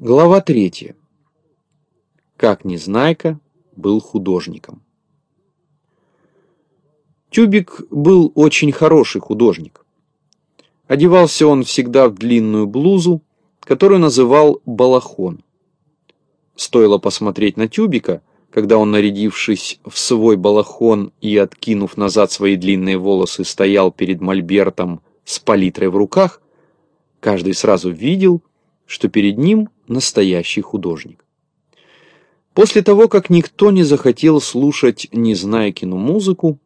Глава третья. Как Незнайка был художником. Тюбик был очень хороший художник. Одевался он всегда в длинную блузу, которую называл балахон. Стоило посмотреть на Тюбика, когда он, нарядившись в свой балахон и откинув назад свои длинные волосы, стоял перед мольбертом с палитрой в руках, каждый сразу видел, что перед ним настоящий художник. После того, как никто не захотел слушать Незнайкину музыку,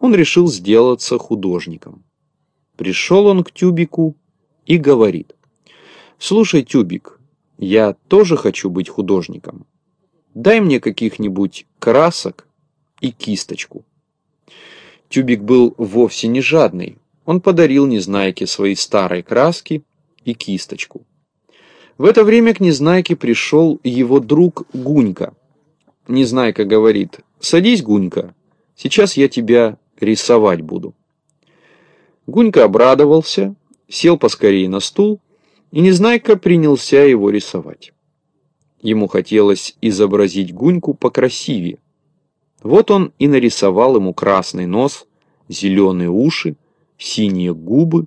он решил сделаться художником. Пришел он к Тюбику и говорит, «Слушай, Тюбик, я тоже хочу быть художником. Дай мне каких-нибудь красок и кисточку». Тюбик был вовсе не жадный. Он подарил Незнайке свои старые краски и кисточку. В это время к Незнайке пришел его друг Гунька. Незнайка говорит, «Садись, Гунька, сейчас я тебя рисовать буду». Гунька обрадовался, сел поскорее на стул, и Незнайка принялся его рисовать. Ему хотелось изобразить Гуньку покрасивее. Вот он и нарисовал ему красный нос, зеленые уши, синие губы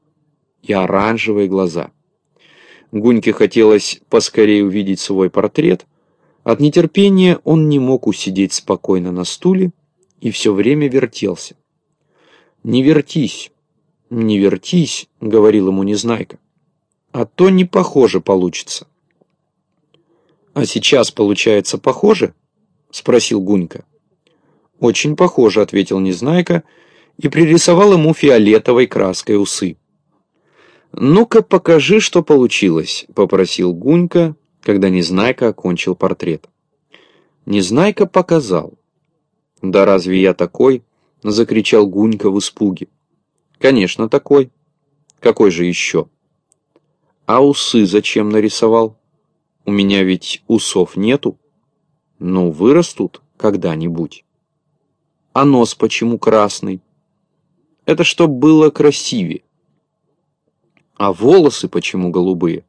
и оранжевые глаза. Гуньке хотелось поскорее увидеть свой портрет. От нетерпения он не мог усидеть спокойно на стуле и все время вертелся. «Не вертись, не вертись», — говорил ему Незнайка, — «а то не похоже получится». «А сейчас получается похоже?» — спросил Гунька. «Очень похоже», — ответил Незнайка и пририсовал ему фиолетовой краской усы. «Ну-ка, покажи, что получилось», — попросил Гунька, когда Незнайка окончил портрет. Незнайка показал. «Да разве я такой?» — закричал Гунька в испуге. «Конечно, такой. Какой же еще?» «А усы зачем нарисовал? У меня ведь усов нету. Ну, вырастут когда-нибудь. А нос почему красный? Это чтоб было красивее. А волосы почему голубые?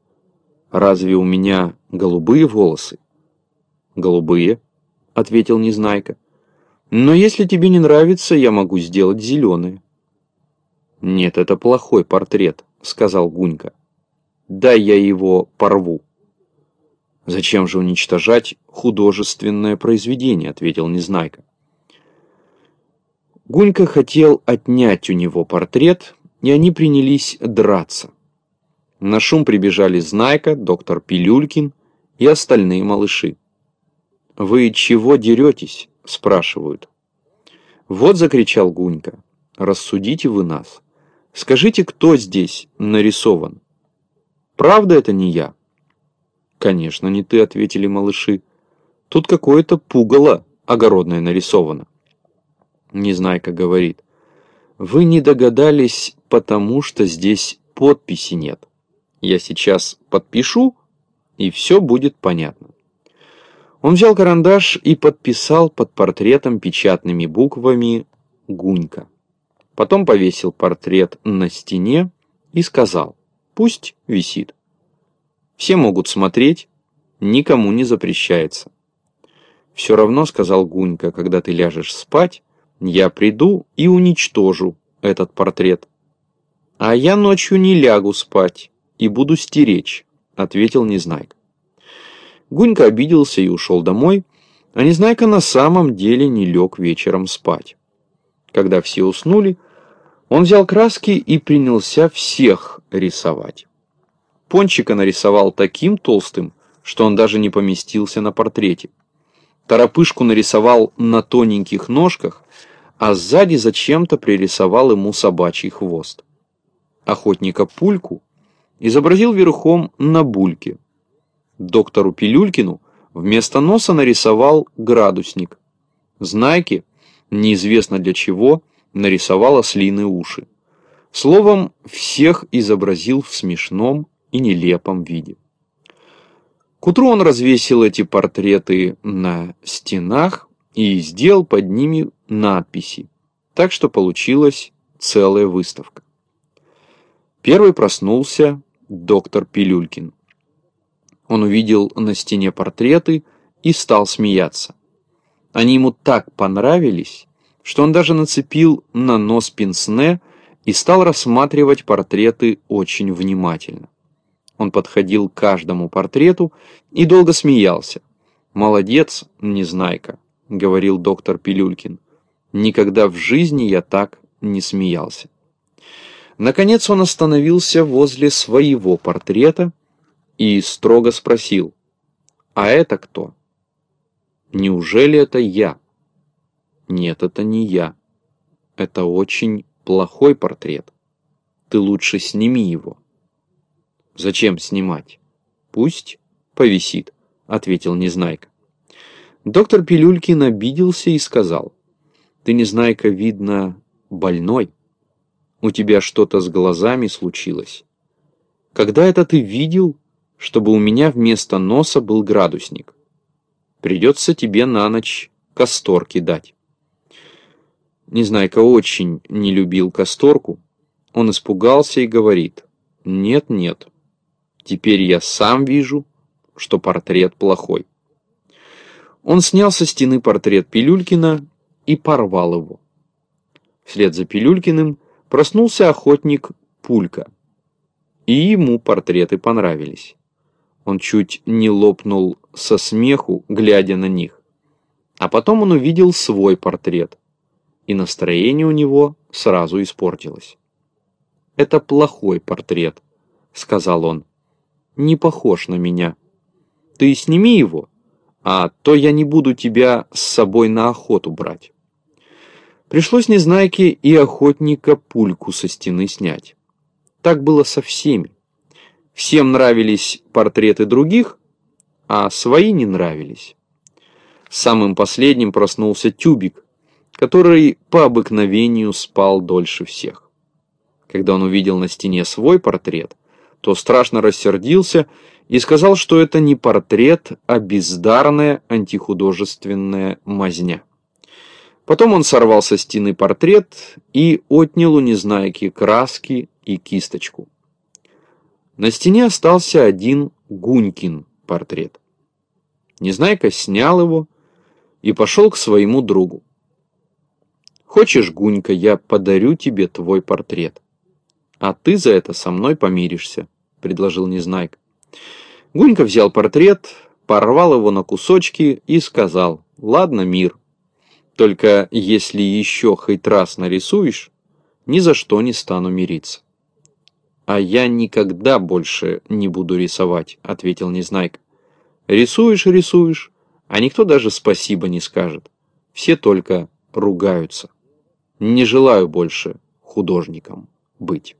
Разве у меня голубые волосы? Голубые, ответил Незнайка. Но если тебе не нравится, я могу сделать зеленые. Нет, это плохой портрет, сказал Гунька. Дай я его порву. Зачем же уничтожать художественное произведение, ответил Незнайка. Гунька хотел отнять у него портрет, и они принялись драться. На шум прибежали Знайка, доктор Пилюлькин и остальные малыши. «Вы чего деретесь?» – спрашивают. «Вот», – закричал Гунька, – «рассудите вы нас. Скажите, кто здесь нарисован?» «Правда это не я?» «Конечно, не ты», – ответили малыши. «Тут какое-то пугало огородное нарисовано». Незнайка говорит. «Вы не догадались, потому что здесь подписи нет. Я сейчас подпишу, и все будет понятно». Он взял карандаш и подписал под портретом печатными буквами «Гунька». Потом повесил портрет на стене и сказал «Пусть висит». Все могут смотреть, никому не запрещается. «Все равно», — сказал Гунька, — «когда ты ляжешь спать, я приду и уничтожу этот портрет». «А я ночью не лягу спать и буду стеречь», — ответил Незнайка. Гунька обиделся и ушел домой, а Незнайка на самом деле не лег вечером спать. Когда все уснули, он взял краски и принялся всех рисовать. Пончика нарисовал таким толстым, что он даже не поместился на портрете. Торопышку нарисовал на тоненьких ножках, а сзади зачем-то пририсовал ему собачий хвост. Охотника Пульку изобразил верхом на бульке – Доктору Пилюлькину вместо носа нарисовал градусник. Знайки, неизвестно для чего, нарисовал ослиные уши. Словом, всех изобразил в смешном и нелепом виде. К утру он развесил эти портреты на стенах и сделал под ними надписи, так что получилась целая выставка. Первый проснулся доктор Пилюлькин. Он увидел на стене портреты и стал смеяться. Они ему так понравились, что он даже нацепил на нос пенсне и стал рассматривать портреты очень внимательно. Он подходил к каждому портрету и долго смеялся. «Молодец, Незнайка», — говорил доктор Пилюлькин. «Никогда в жизни я так не смеялся». Наконец он остановился возле своего портрета и строго спросил, «А это кто?» «Неужели это я?» «Нет, это не я. Это очень плохой портрет. Ты лучше сними его». «Зачем снимать? Пусть повисит», — ответил Незнайка. Доктор Пилюлькин обиделся и сказал, «Ты, Незнайка, видно, больной. У тебя что-то с глазами случилось. Когда это ты видел, чтобы у меня вместо носа был градусник? Придется тебе на ночь касторки дать». Незнайка очень не любил касторку. Он испугался и говорит, «Нет-нет, теперь я сам вижу, что портрет плохой». Он снял со стены портрет Пилюлькина и порвал его. Вслед за Пилюлькиным проснулся охотник Пулька. И ему портреты понравились. Он чуть не лопнул со смеху, глядя на них. А потом он увидел свой портрет, и настроение у него сразу испортилось. «Это плохой портрет», — сказал он. «Не похож на меня. Ты сними его, а то я не буду тебя с собой на охоту брать». Пришлось Незнайке и охотника пульку со стены снять. Так было со всеми. Всем нравились портреты других, а свои не нравились. Самым последним проснулся Тюбик, который по обыкновению спал дольше всех. Когда он увидел на стене свой портрет, то страшно рассердился и сказал, что это не портрет, а бездарная антихудожественная мазня. Потом он сорвал со стены портрет и отнял у Незнайки краски и кисточку. На стене остался один Гунькин портрет. Незнайка снял его и пошел к своему другу. «Хочешь, Гунька, я подарю тебе твой портрет, а ты за это со мной помиришься», — предложил Незнайка. Гунька взял портрет, порвал его на кусочки и сказал, «Ладно, мир, только если еще хоть раз нарисуешь, ни за что не стану мириться. А я никогда больше не буду рисовать, ответил Незнайка. Рисуешь рисуешь, а никто даже спасибо не скажет. Все только ругаются. Не желаю больше художником быть.